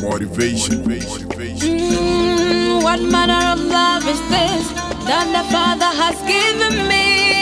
Motivation. Mm, what manner of love is this that the Father has given me?